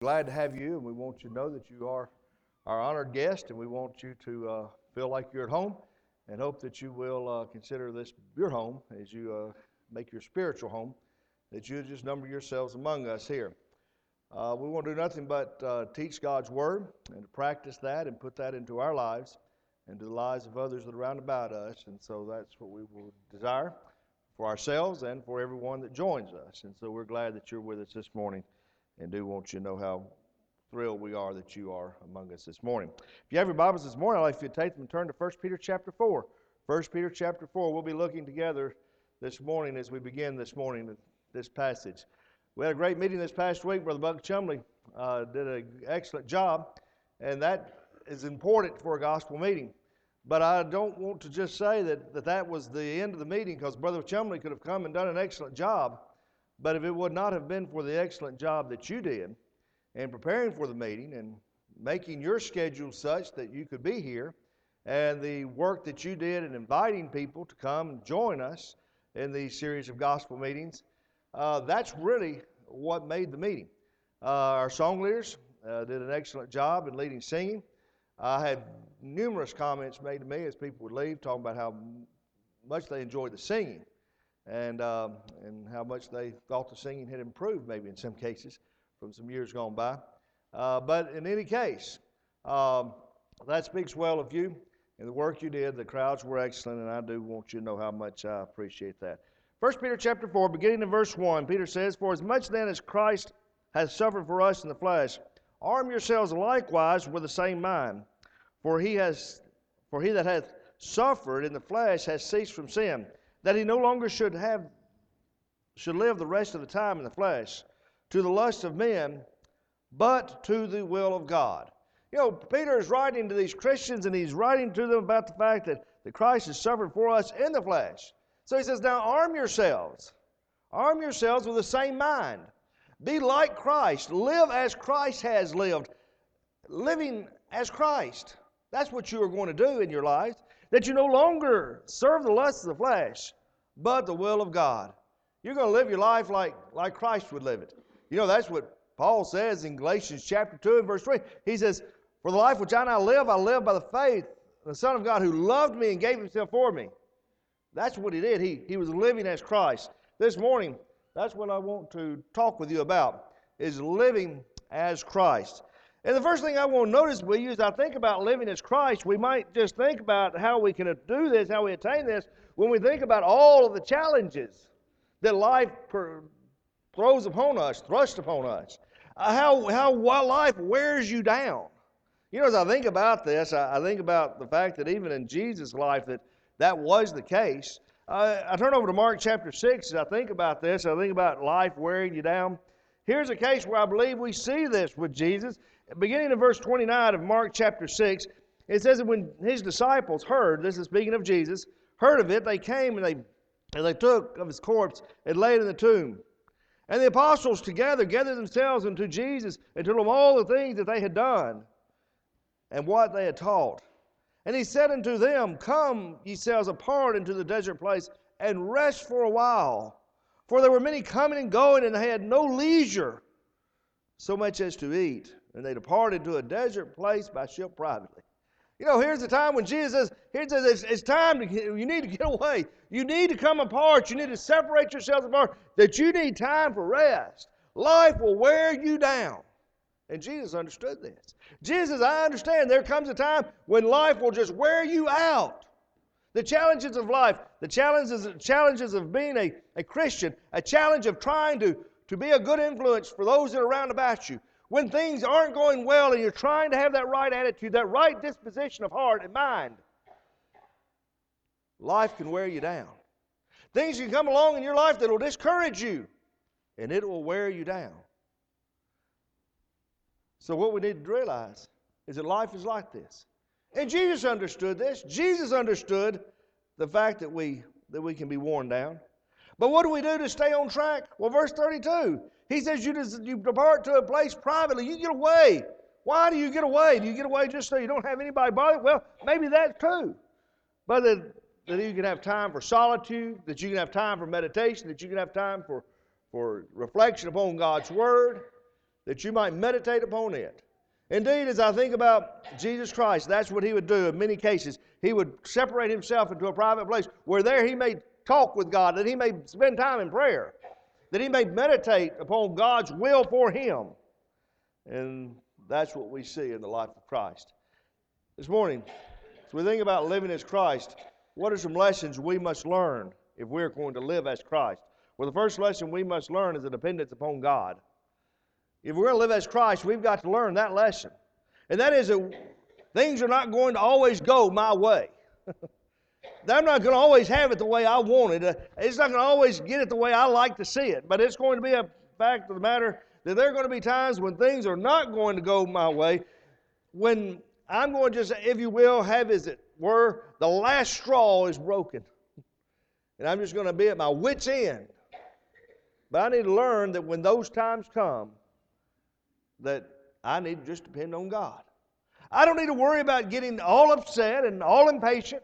glad to have you, and we want you to know that you are our honored guest, and we want you to uh, feel like you're at home, and hope that you will uh, consider this your home as you uh, make your spiritual home, that you just number yourselves among us here. Uh, we want to do nothing but uh, teach God's Word and to practice that and put that into our lives and to the lives of others that are around about us, and so that's what we will desire for ourselves and for everyone that joins us. And so we're glad that you're with us this morning and do want you to know how thrilled we are that you are among us this morning. If you have your Bibles this morning, I'd like you to take them and turn to 1 Peter chapter 4. 1 Peter chapter 4. We'll be looking together this morning as we begin this morning this passage. We had a great meeting this past week. Brother Buck Chumley uh, did an excellent job, and that is important for a gospel meeting. But I don't want to just say that that, that was the end of the meeting because Brother Chumley could have come and done an excellent job. But if it would not have been for the excellent job that you did in preparing for the meeting and making your schedule such that you could be here, and the work that you did in inviting people to come and join us in these series of gospel meetings, uh, that's really what made the meeting. Uh, our song leaders uh, did an excellent job in leading singing. I had numerous comments made to me as people would leave talking about how much they enjoyed the singing and, um, and how much they thought the singing had improved, maybe in some cases, from some years gone by. Uh, but in any case, um, that speaks well of you and the work you did. The crowds were excellent, and I do want you to know how much I appreciate that. 1 Peter chapter 4, beginning in verse 1, Peter says, For as much then as Christ has suffered for us in the flesh, arm yourselves likewise with the same mind. For he has for he that hath suffered in the flesh has ceased from sin that he no longer should have should live the rest of the time in the flesh to the lust of men but to the will of god. You know peter is writing to these christians and he's writing to them about the fact that, that christ has suffered for us in the flesh. So he says now arm yourselves. Arm yourselves with the same mind. Be like christ. Live as christ has lived. Living as christ. That's what you are going to do in your life that you no longer serve the lusts of the flesh, but the will of God. You're going to live your life like, like Christ would live it. You know, that's what Paul says in Galatians chapter 2 and verse 3. He says, For the life which I now live, I live by the faith the Son of God who loved me and gave himself for me. That's what he did. He, he was living as Christ. This morning, that's what I want to talk with you about, is living as Christ. And the first thing I want to notice with you is I think about living as Christ, we might just think about how we can do this, how we attain this, when we think about all of the challenges that life per, throws upon us, thrust upon us. Uh, how, how life wears you down. You know, as I think about this, I, I think about the fact that even in Jesus' life that that was the case. Uh, I turn over to Mark chapter 6 as I think about this. I think about life wearing you down. Here's a case where I believe we see this with Jesus beginning in verse 29 of Mark chapter 6, it says that when his disciples heard, this is speaking of Jesus, heard of it, they came and they, and they took of his corpse and laid in the tomb. And the apostles together gathered themselves unto Jesus and told him all the things that they had done and what they had taught. And he said unto them, Come ye selves apart into the desert place and rest for a while. For there were many coming and going, and they had no leisure so much as to eat and they departed to a desert place by ship privately. You know, here's the time when Jesus says, it's, it's time to you need to get away. You need to come apart. You need to separate yourselves apart. That you need time for rest. Life will wear you down. And Jesus understood this. Jesus, I understand there comes a time when life will just wear you out. The challenges of life, the challenges, challenges of being a, a Christian, a challenge of trying to, to be a good influence for those that are around about you, when things aren't going well and you're trying to have that right attitude, that right disposition of heart and mind, life can wear you down. Things can come along in your life that will discourage you, and it will wear you down. So, what we need to realize is that life is like this. And Jesus understood this. Jesus understood the fact that we, that we can be worn down. But what do we do to stay on track? Well, verse 32 he says you, just, you depart to a place privately. You get away. Why do you get away? Do you get away just so you don't have anybody bother? Well, maybe that's true. But that, that you can have time for solitude, that you can have time for meditation, that you can have time for, for reflection upon God's Word, that you might meditate upon it. Indeed, as I think about Jesus Christ, that's what he would do in many cases. He would separate himself into a private place where there he may talk with God, that he may spend time in prayer, that he may meditate upon God's will for him. And that's what we see in the life of Christ. This morning, as we think about living as Christ, what are some lessons we must learn if we're going to live as Christ? Well, the first lesson we must learn is the dependence upon God. If we're going to live as Christ, we've got to learn that lesson. And that is that things are not going to always go my way. I'm not going to always have it the way I want it. Uh, it's not going to always get it the way I like to see it. But it's going to be a fact of the matter that there are going to be times when things are not going to go my way, when I'm going to just, if you will, have as it were, the last straw is broken. And I'm just going to be at my wits' end. But I need to learn that when those times come, that I need to just depend on God. I don't need to worry about getting all upset and all impatient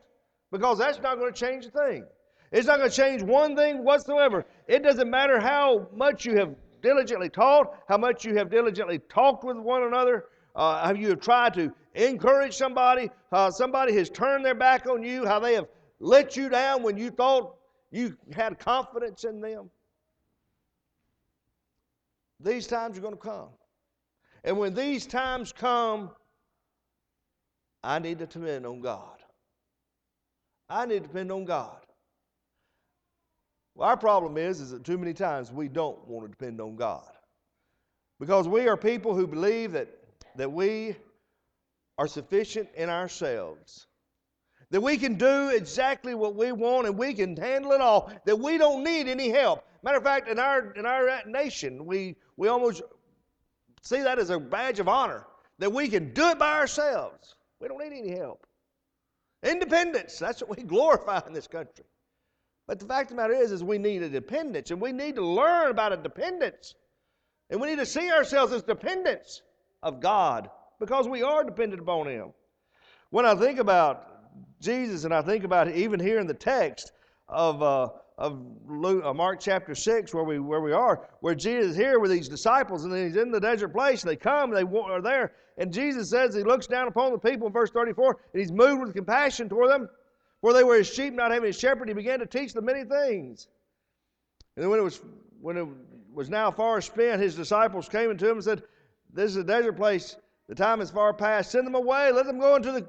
because that's not going to change a thing. It's not going to change one thing whatsoever. It doesn't matter how much you have diligently taught, how much you have diligently talked with one another, uh, how you have tried to encourage somebody, how somebody has turned their back on you, how they have let you down when you thought you had confidence in them. These times are going to come. And when these times come, I need to depend on God. I need to depend on God. Well, our problem is, is that too many times we don't want to depend on God. Because we are people who believe that, that we are sufficient in ourselves. That we can do exactly what we want and we can handle it all. That we don't need any help. Matter of fact, in our, in our nation, we, we almost see that as a badge of honor that we can do it by ourselves. We don't need any help. Independence, that's what we glorify in this country. But the fact of the matter is, is we need a dependence, and we need to learn about a dependence. And we need to see ourselves as dependents of God because we are dependent upon Him. When I think about Jesus, and I think about even here in the text of uh, of Luke, uh, Mark chapter 6, where we, where we are, where Jesus is here with these disciples, and he's in the desert place, and they come, and they are there, and Jesus says he looks down upon the people in verse 34, and he's moved with compassion toward them, for they were his sheep, not having a shepherd. He began to teach them many things. And then when it was, when it was now far spent, his disciples came unto him and said, This is a desert place. The time is far past. Send them away. Let them go into the,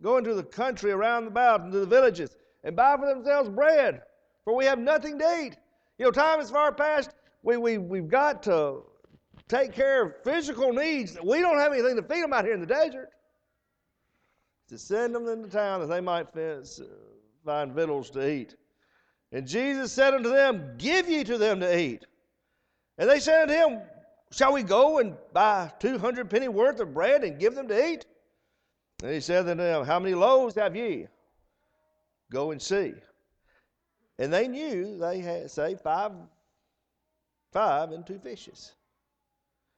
go into the country around about, into the villages, and buy for themselves bread for we have nothing to eat. You know, time is far past. We, we, we've got to take care of physical needs. We don't have anything to feed them out here in the desert. To send them into town that they might uh, find victuals to eat. And Jesus said unto them, Give ye to them to eat. And they said unto him, Shall we go and buy two hundred penny worth of bread and give them to eat? And he said unto them, How many loaves have ye? Go and see. And they knew they had, say, five, five and two fishes.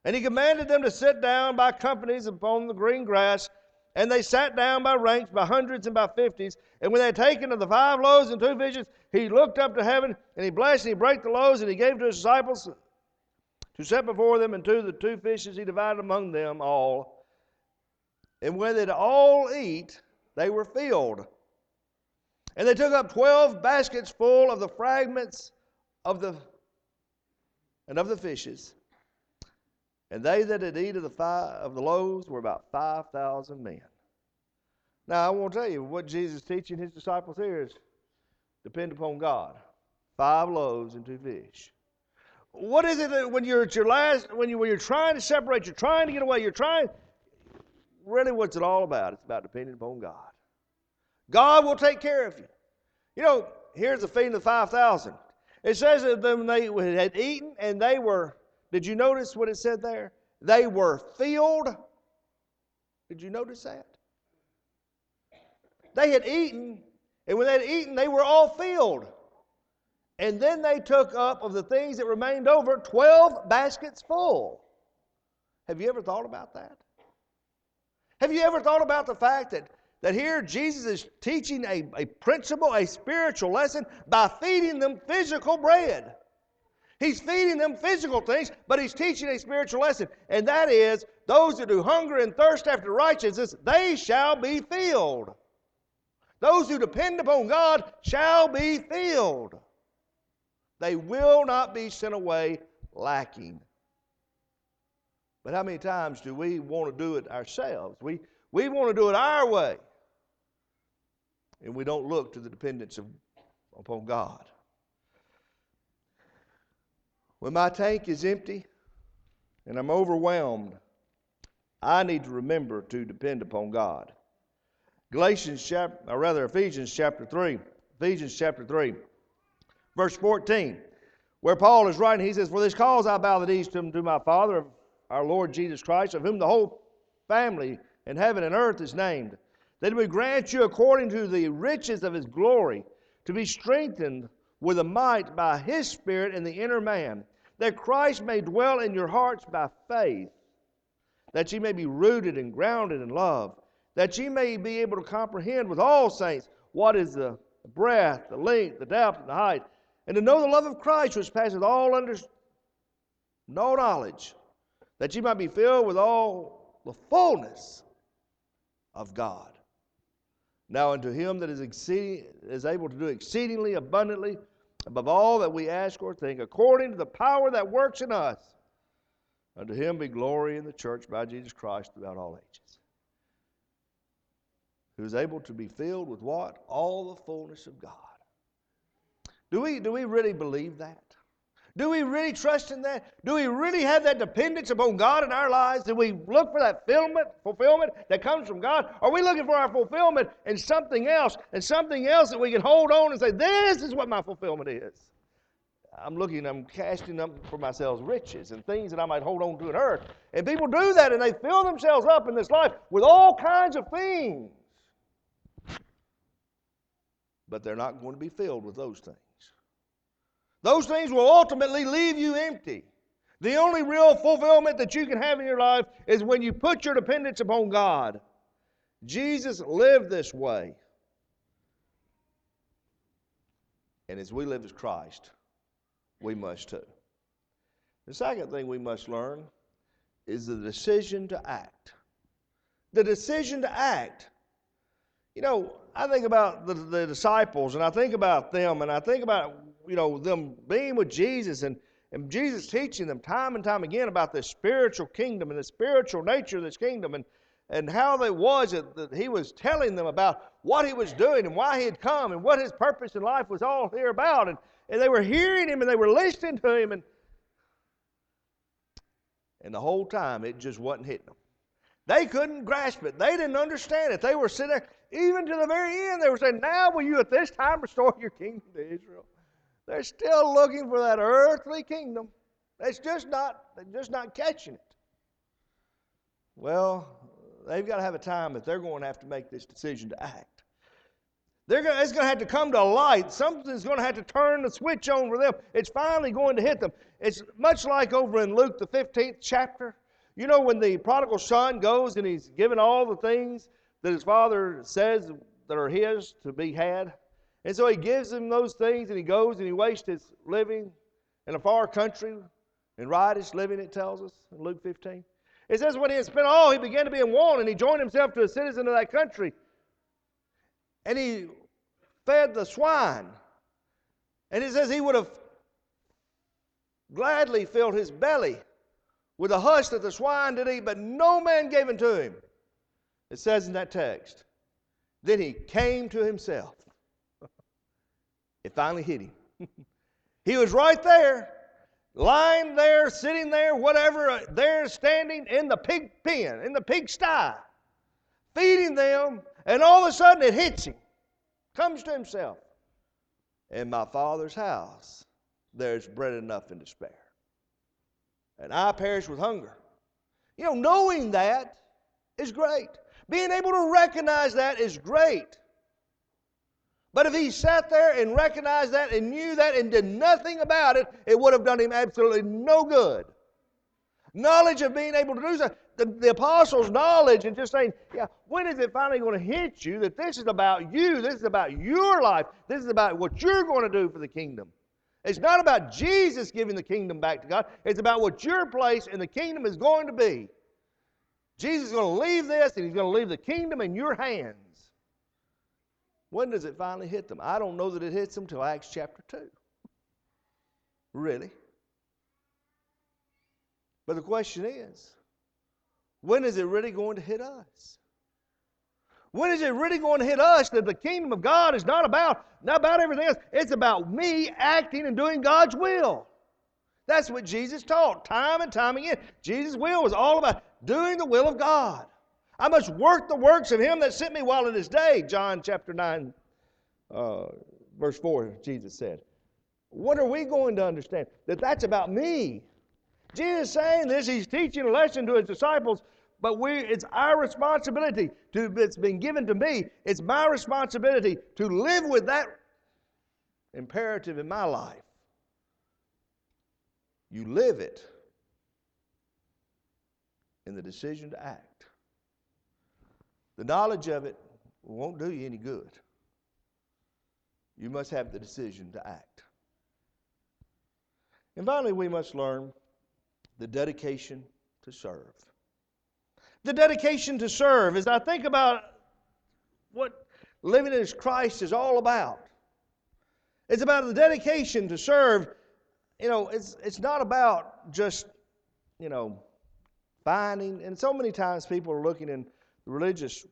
And he commanded them to sit down by companies upon the green grass. And they sat down by ranks, by hundreds and by fifties. And when they had taken of the five loaves and two fishes, he looked up to heaven, and he blessed, and he brake the loaves, and he gave to his disciples to set before them, and to the two fishes he divided among them all. And when they'd all eat, they were filled. And they took up twelve baskets full of the fragments of the and of the fishes. And they that had eaten of the five, of the loaves were about five thousand men. Now I want to tell you what Jesus is teaching his disciples here is depend upon God. Five loaves and two fish. What is it that when you're at your last, when you when you're trying to separate, you're trying to get away, you're trying. Really, what's it all about? It's about depending upon God. God will take care of you. You know, here's the feeding of the 5,000. It says that them they had eaten and they were, did you notice what it said there? They were filled. Did you notice that? They had eaten, and when they had eaten, they were all filled. And then they took up of the things that remained over 12 baskets full. Have you ever thought about that? Have you ever thought about the fact that that here Jesus is teaching a, a principle, a spiritual lesson by feeding them physical bread. He's feeding them physical things, but he's teaching a spiritual lesson. And that is those that do hunger and thirst after righteousness, they shall be filled. Those who depend upon God shall be filled. They will not be sent away lacking. But how many times do we want to do it ourselves? We, we want to do it our way. And we don't look to the dependence of, upon God. When my tank is empty and I'm overwhelmed, I need to remember to depend upon God. Galatians chapter, or rather Ephesians chapter 3. Ephesians chapter 3, verse 14, where Paul is writing, he says, For this cause I bow the knees to, to my Father, our Lord Jesus Christ, of whom the whole family in heaven and earth is named, that he would grant you according to the riches of his glory to be strengthened with a might by his Spirit in the inner man, that Christ may dwell in your hearts by faith, that ye may be rooted and grounded in love, that ye may be able to comprehend with all saints what is the breadth, the length, the depth, and the height, and to know the love of Christ which passeth all under no knowledge, that ye might be filled with all the fullness of God. Now unto him that is, exceeding, is able to do exceedingly abundantly above all that we ask or think, according to the power that works in us, unto him be glory in the church by Jesus Christ throughout all ages. Who is able to be filled with what? All the fullness of God. Do we, do we really believe that? Do we really trust in that? Do we really have that dependence upon God in our lives? Do we look for that fulfillment, fulfillment that comes from God? Are we looking for our fulfillment in something else, and something else that we can hold on and say, This is what my fulfillment is? I'm looking, I'm casting up for myself riches and things that I might hold on to in earth. And people do that and they fill themselves up in this life with all kinds of things. But they're not going to be filled with those things. Those things will ultimately leave you empty. The only real fulfillment that you can have in your life is when you put your dependence upon God. Jesus lived this way. And as we live as Christ, we must too. The second thing we must learn is the decision to act. The decision to act. You know, I think about the, the disciples and I think about them and I think about you know, them being with Jesus and, and Jesus teaching them time and time again about the spiritual kingdom and the spiritual nature of this kingdom and, and how it was that, that he was telling them about what he was doing and why he had come and what his purpose in life was all here about. And, and they were hearing him and they were listening to him. And, and the whole time it just wasn't hitting them. They couldn't grasp it. They didn't understand it. They were sitting there, even to the very end, they were saying, Now will you at this time restore your kingdom to Israel? They're still looking for that earthly kingdom. It's just not, they're just not catching it. Well, they've got to have a time that they're going to have to make this decision to act. They're going to, it's going to have to come to light. Something's going to have to turn the switch on for them. It's finally going to hit them. It's much like over in Luke, the 15th chapter. You know, when the prodigal son goes and he's given all the things that his father says that are his to be had, and so he gives him those things and he goes and he wastes his living in a far country and riotous living, it tells us in Luke 15. It says, when he had spent all, he began to be in want and he joined himself to a citizen of that country. And he fed the swine. And it says he would have gladly filled his belly with the husk that the swine did eat, but no man gave unto him. It says in that text. Then he came to himself. It finally hit him. he was right there, lying there, sitting there, whatever, uh, there standing in the pig pen, in the pig sty, feeding them, and all of a sudden it hits him. Comes to himself. In my father's house, there's bread enough and to spare. And I perish with hunger. You know, knowing that is great. Being able to recognize that is great. But if he sat there and recognized that and knew that and did nothing about it, it would have done him absolutely no good. Knowledge of being able to do so. The, the apostles' knowledge and just saying, yeah, when is it finally going to hit you that this is about you? This is about your life. This is about what you're going to do for the kingdom. It's not about Jesus giving the kingdom back to God. It's about what your place in the kingdom is going to be. Jesus is going to leave this and he's going to leave the kingdom in your hands. When does it finally hit them? I don't know that it hits them till Acts chapter 2. Really? But the question is, when is it really going to hit us? When is it really going to hit us that the kingdom of God is not about, not about everything else? It's about me acting and doing God's will. That's what Jesus taught time and time again. Jesus' will was all about doing the will of God. I must work the works of him that sent me while it is day. John chapter 9, uh, verse 4, Jesus said. What are we going to understand? That that's about me. Jesus saying this, he's teaching a lesson to his disciples, but we it's our responsibility to it's been given to me. It's my responsibility to live with that imperative in my life. You live it in the decision to act. The knowledge of it won't do you any good. You must have the decision to act. And finally, we must learn the dedication to serve. The dedication to serve, as I think about what living as Christ is all about, it's about the dedication to serve. You know, it's, it's not about just, you know, finding, and so many times people are looking in religious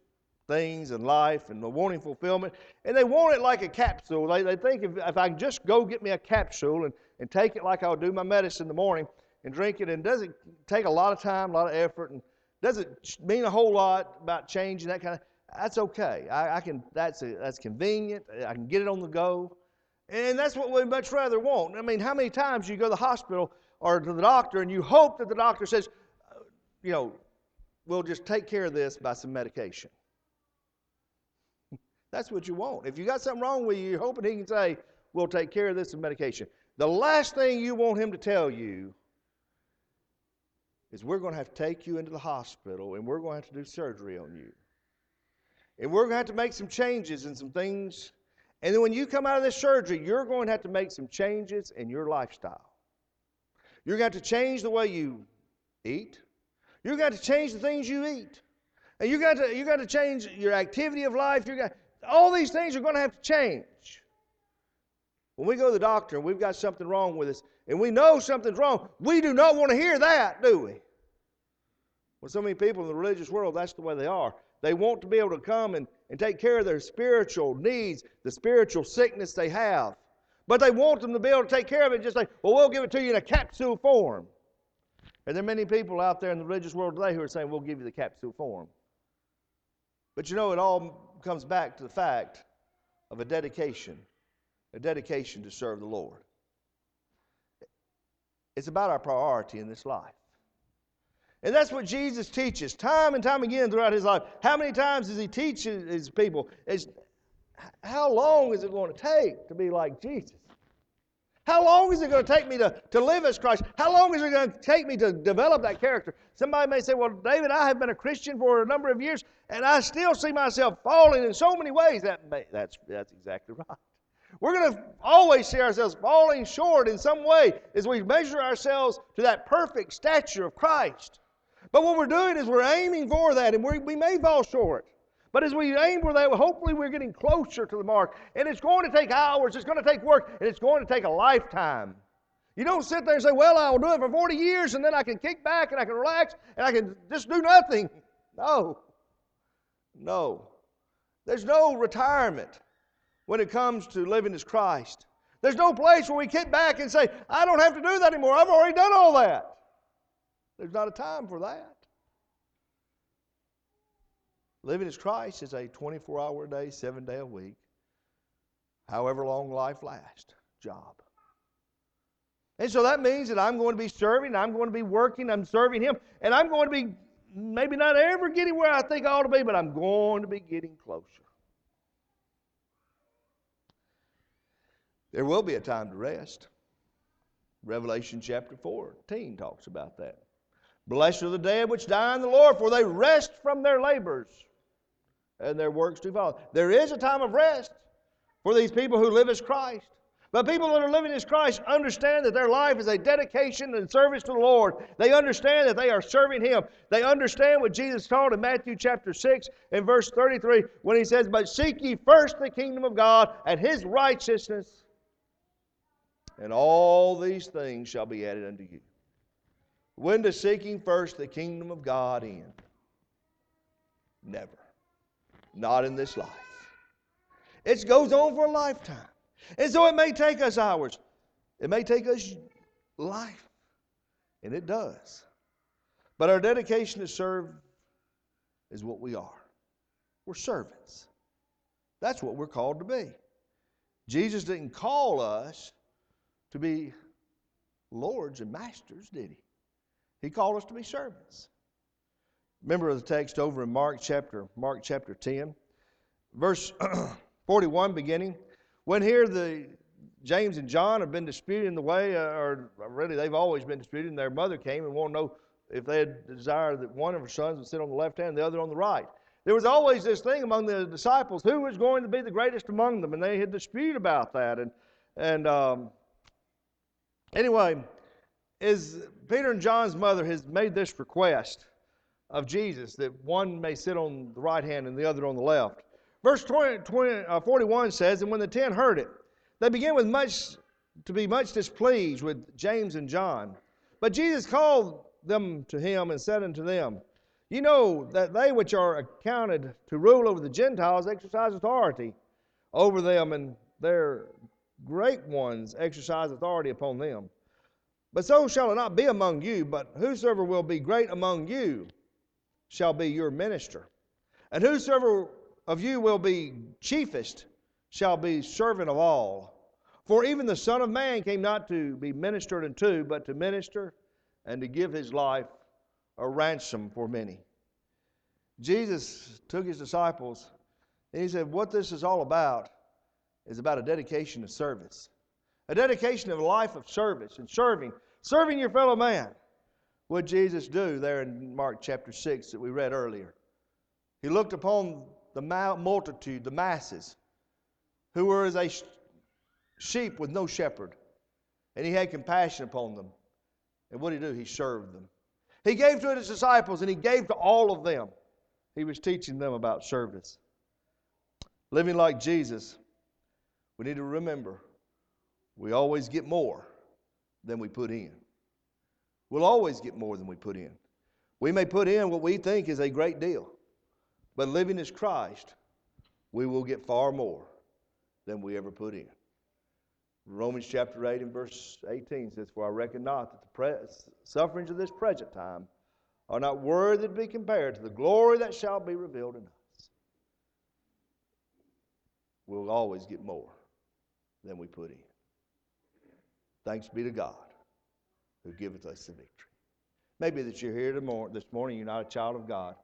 things and life and the wanting fulfillment, and they want it like a capsule. They, they think if, if I can just go get me a capsule and, and take it like I'll do my medicine in the morning, and drink it, and doesn't take a lot of time, a lot of effort, and doesn't mean a whole lot about changing that kind of. That's okay. I, I can. That's a, that's convenient. I can get it on the go, and that's what we much rather want. I mean, how many times you go to the hospital or to the doctor, and you hope that the doctor says, uh, you know, we'll just take care of this by some medication. That's what you want. If you got something wrong with you, you're hoping he can say, We'll take care of this with medication. The last thing you want him to tell you is we're going to have to take you into the hospital and we're going to have to do surgery on you. And we're going to have to make some changes and some things. And then when you come out of this surgery, you're going to have to make some changes in your lifestyle. You're going to have to change the way you eat. You're going to change the things you eat. And you got to you got to change your activity of life. You got all these things are going to have to change. When we go to the doctor and we've got something wrong with us, and we know something's wrong, we do not want to hear that, do we? Well, so many people in the religious world, that's the way they are. They want to be able to come and, and take care of their spiritual needs, the spiritual sickness they have. But they want them to be able to take care of it just say, well, we'll give it to you in a capsule form. And there are many people out there in the religious world today who are saying, we'll give you the capsule form. But you know, it all comes back to the fact of a dedication, a dedication to serve the Lord. It's about our priority in this life. And that's what Jesus teaches time and time again throughout his life. How many times does he teach his people? How long is it going to take to be like Jesus? How long is it going to take me to, to live as Christ? How long is it going to take me to develop that character? Somebody may say, Well, David, I have been a Christian for a number of years, and I still see myself falling in so many ways. That may, that's, that's exactly right. We're going to always see ourselves falling short in some way as we measure ourselves to that perfect stature of Christ. But what we're doing is we're aiming for that, and we may fall short. But as we aim for that, hopefully we're getting closer to the mark. And it's going to take hours, it's going to take work, and it's going to take a lifetime. You don't sit there and say, Well, I'll do it for 40 years, and then I can kick back and I can relax and I can just do nothing. No. No. There's no retirement when it comes to living as Christ. There's no place where we kick back and say, I don't have to do that anymore. I've already done all that. There's not a time for that. Living as Christ is a 24 hour a day, seven day a week, however long life lasts job. And so that means that I'm going to be serving, I'm going to be working, I'm serving Him, and I'm going to be maybe not ever getting where I think I ought to be, but I'm going to be getting closer. There will be a time to rest. Revelation chapter 14 talks about that. Blessed are the dead which die in the Lord, for they rest from their labors, and their works do follow. There is a time of rest for these people who live as Christ. But people that are living as Christ understand that their life is a dedication and service to the Lord. They understand that they are serving Him. They understand what Jesus taught in Matthew chapter 6 and verse 33 when He says, But seek ye first the kingdom of God and His righteousness, and all these things shall be added unto you. When does seeking first the kingdom of God end? Never. Not in this life. It goes on for a lifetime. And so it may take us hours, it may take us life, and it does. But our dedication to serve is what we are. We're servants. That's what we're called to be. Jesus didn't call us to be lords and masters, did he? He called us to be servants. Remember the text over in Mark chapter Mark chapter 10, verse 41 beginning. When here the James and John have been disputing the way, uh, or really they've always been disputing. Their mother came and wanted to know if they had desired that one of her sons would sit on the left hand, and the other on the right. There was always this thing among the disciples: who was going to be the greatest among them, and they had disputed about that. And and um, anyway, is Peter and John's mother has made this request of Jesus that one may sit on the right hand and the other on the left. Verse 20, 20, uh, 41 says, And when the ten heard it, they began with much to be much displeased with James and John. But Jesus called them to him and said unto them, You know that they which are accounted to rule over the Gentiles exercise authority over them, and their great ones exercise authority upon them. But so shall it not be among you, but whosoever will be great among you shall be your minister. And whosoever of you will be chiefest, shall be servant of all. For even the Son of Man came not to be ministered unto, but to minister and to give his life a ransom for many. Jesus took his disciples and he said, What this is all about is about a dedication to service, a dedication of a life of service and serving, serving your fellow man. What Jesus do there in Mark chapter 6 that we read earlier? He looked upon the multitude, the masses, who were as a sheep with no shepherd. And he had compassion upon them. And what did he do? He served them. He gave to his disciples and he gave to all of them. He was teaching them about service. Living like Jesus, we need to remember we always get more than we put in. We'll always get more than we put in. We may put in what we think is a great deal. But living as Christ, we will get far more than we ever put in. Romans chapter 8 and verse 18 says, For I reckon not that the sufferings of this present time are not worthy to be compared to the glory that shall be revealed in us. We'll always get more than we put in. Thanks be to God who giveth us the victory. Maybe that you're here this morning, you're not a child of God.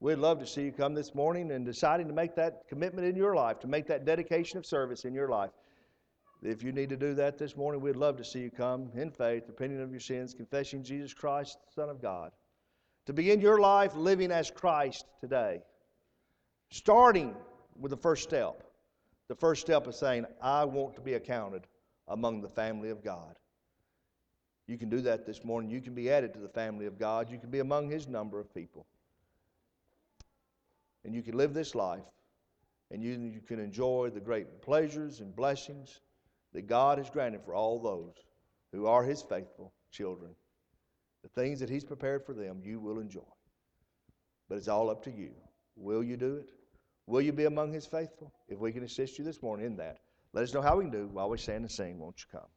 We'd love to see you come this morning and deciding to make that commitment in your life, to make that dedication of service in your life. If you need to do that this morning, we'd love to see you come in faith, repenting of your sins, confessing Jesus Christ, Son of God. To begin your life living as Christ today. Starting with the first step. The first step is saying, I want to be accounted among the family of God. You can do that this morning. You can be added to the family of God. You can be among His number of people and you can live this life and you, you can enjoy the great pleasures and blessings that God has granted for all those who are His faithful children. The things that He's prepared for them, you will enjoy. But it's all up to you. Will you do it? Will you be among His faithful? If we can assist you this morning in that, let us know how we can do while we stand and sing. Won't you come?